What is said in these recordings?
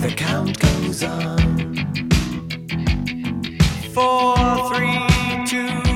The count goes on. Four, three, two,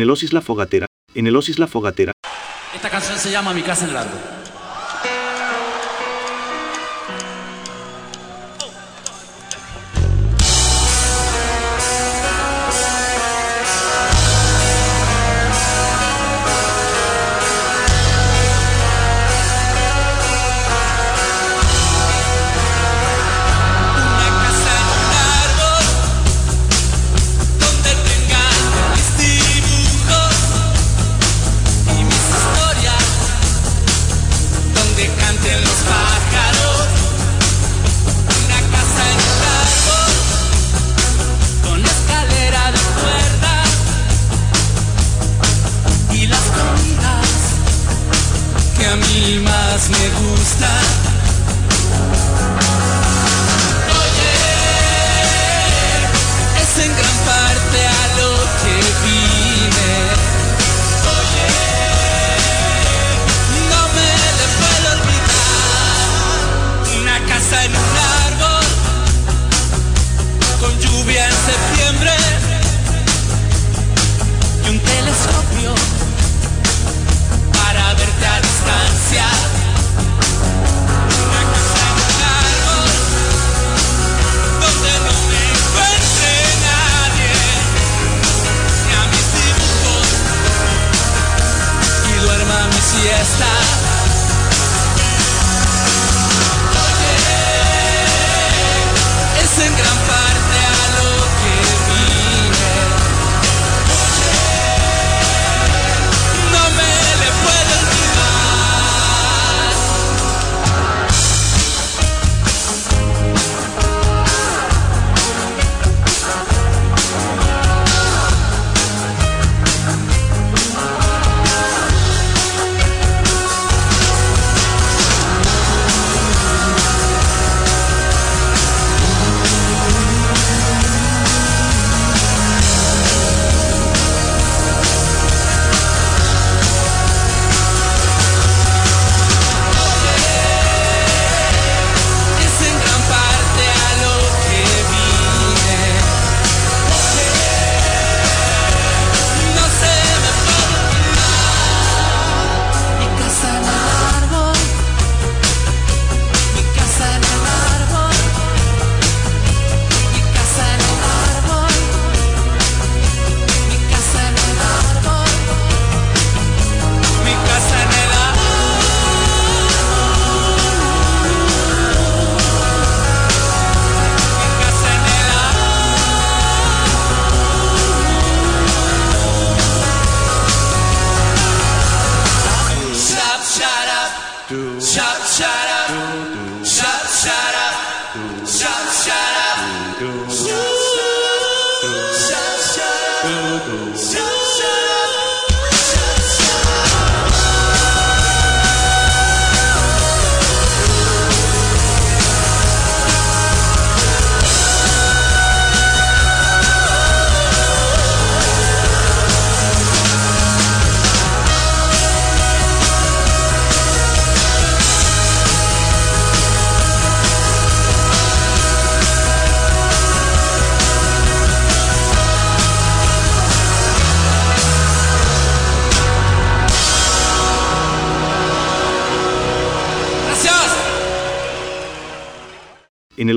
en el Osis La Fogatera, en el Osis La Fogatera. Esta canción se llama Mi casa en Lando.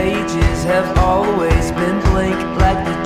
pages have always been blank like the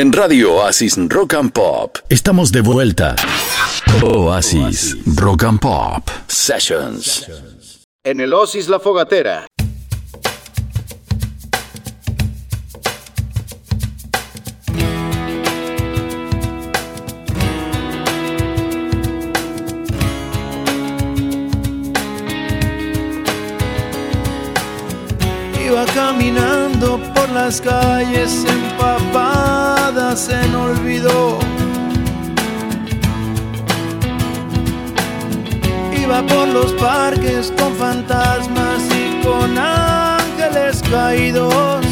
en Radio Oasis Rock and Pop. Estamos de vuelta. Oasis Rock and Pop Sessions. En el Oasis La Fogatera. Iba caminando por las calles empapadas quemadas en olvido. Iba por los parques con fantasmas y con ángeles caídos.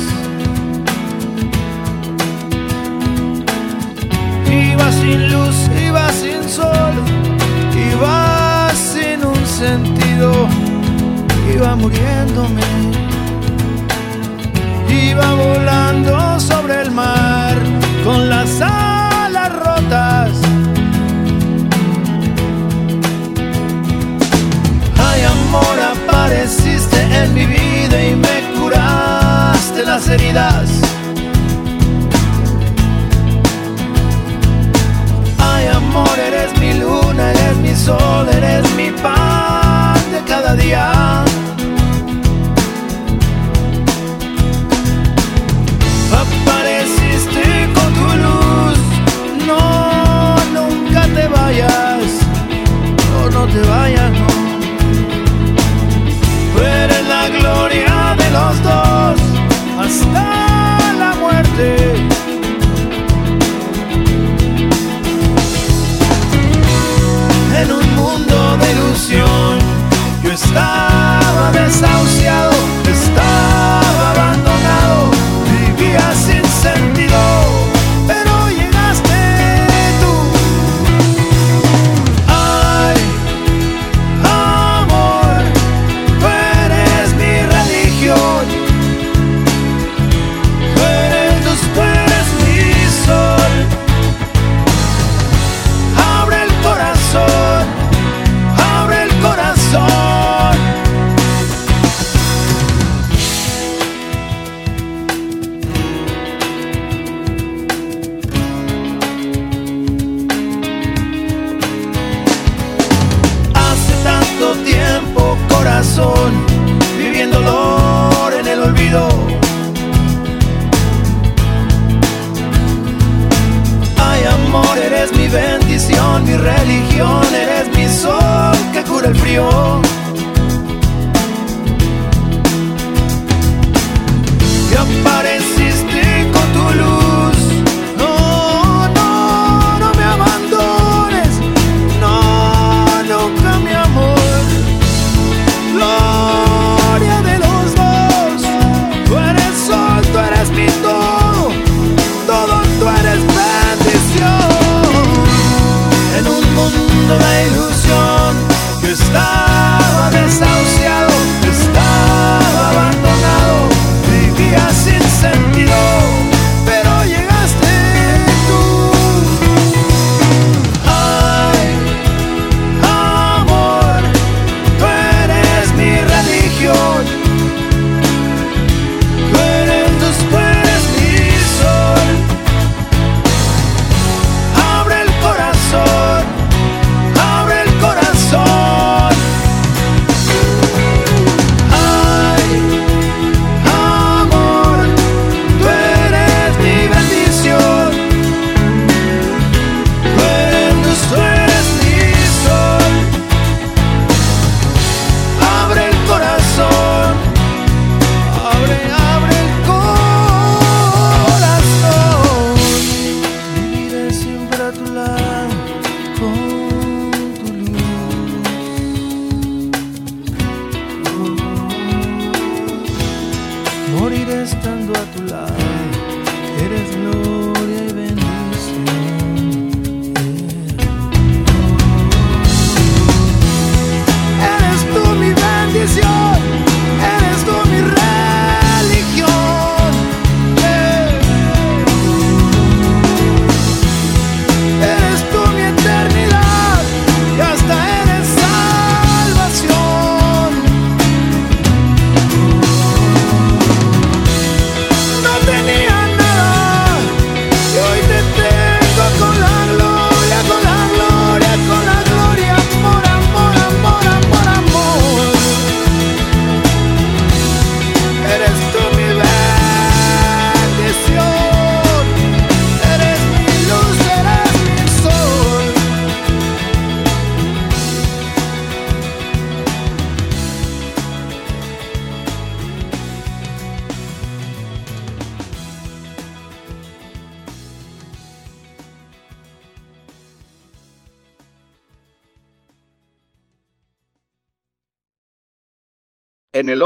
Iba sin luz, iba sin sol, iba sin un sentido, iba muriéndome.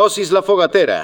Osis La Fogatera.